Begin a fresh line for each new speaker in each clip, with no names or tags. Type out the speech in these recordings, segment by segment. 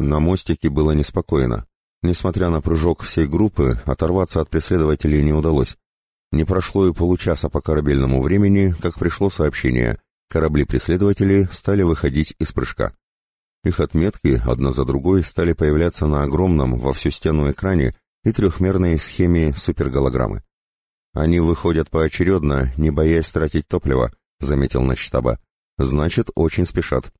На мостике было неспокойно. Несмотря на прыжок всей группы, оторваться от преследователей не удалось. Не прошло и получаса по корабельному времени, как пришло сообщение. Корабли-преследователи стали выходить из прыжка. Их отметки, одна за другой, стали появляться на огромном во всю стену экране и трехмерной схеме суперголограммы. «Они выходят поочередно, не боясь тратить топливо», — заметил начштаба. «Значит, очень спешат».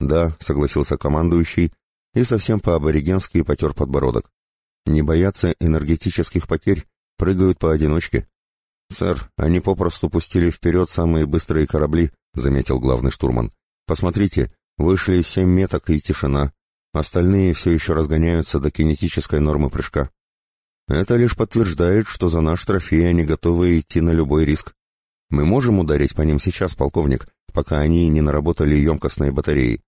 «Да», — согласился командующий, и совсем по-аборигенски потер подбородок. «Не боятся энергетических потерь, прыгают поодиночке». «Сэр, они попросту пустили вперед самые быстрые корабли», — заметил главный штурман. «Посмотрите, вышли семь меток и тишина. Остальные все еще разгоняются до кинетической нормы прыжка. Это лишь подтверждает, что за наш трофей они готовы идти на любой риск. Мы можем ударить по ним сейчас, полковник, пока они не наработали емкостные батареи.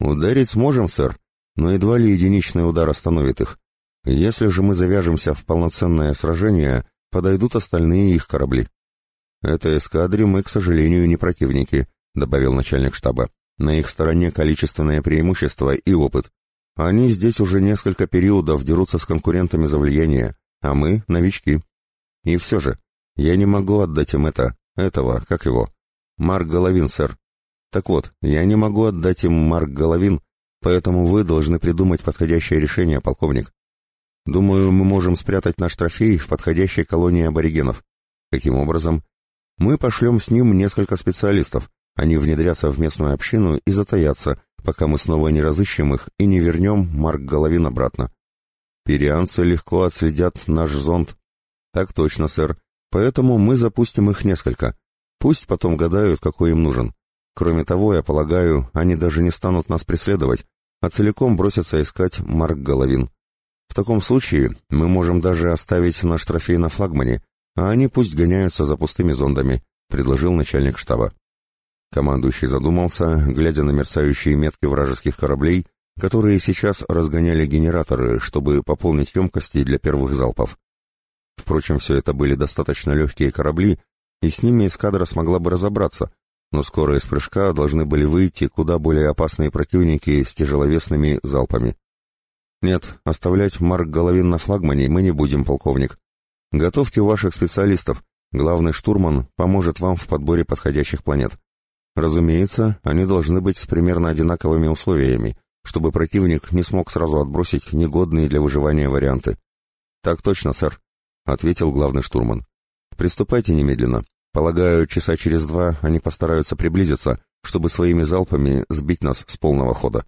Ударить сможем, сэр, но едва ли единичный удар остановит их. Если же мы завяжемся в полноценное сражение, подойдут остальные их корабли. Это эскадре мы, к сожалению, не противники, добавил начальник штаба. На их стороне количественное преимущество и опыт. Они здесь уже несколько периодов дерутся с конкурентами за влияние, а мы — новички. И все же, я не могу отдать им это, этого, как его? Марк Головин, сэр. Так вот, я не могу отдать им Марк Головин, поэтому вы должны придумать подходящее решение, полковник. Думаю, мы можем спрятать наш трофей в подходящей колонии аборигенов. Каким образом? Мы пошлем с ним несколько специалистов. Они внедрятся в местную общину и затаятся, пока мы снова не разыщем их и не вернем Марк Головин обратно. Перианцы легко отследят наш зонд. Так точно, сэр. Поэтому мы запустим их несколько. Пусть потом гадают, какой им нужен. Кроме того, я полагаю, они даже не станут нас преследовать, а целиком бросятся искать Марк Головин. В таком случае мы можем даже оставить наш трофей на флагмане, а они пусть гоняются за пустыми зондами, предложил начальник штаба. Командующий задумался, глядя на мерцающие метки вражеских кораблей, которые сейчас разгоняли генераторы, чтобы пополнить емкости для первых залпов. Впрочем, все это были достаточно легкие корабли, и с ними эскадра смогла бы разобраться, но скоро из прыжка должны были выйти куда более опасные противники с тяжеловесными залпами. «Нет, оставлять Марк Головин на флагмане мы не будем, полковник. Готовьте ваших специалистов, главный штурман поможет вам в подборе подходящих планет. Разумеется, они должны быть с примерно одинаковыми условиями, чтобы противник не смог сразу отбросить негодные для выживания варианты. «Так точно, сэр», — ответил главный штурман. «Приступайте немедленно. Полагаю, часа через два они постараются приблизиться, чтобы своими залпами сбить нас с полного хода».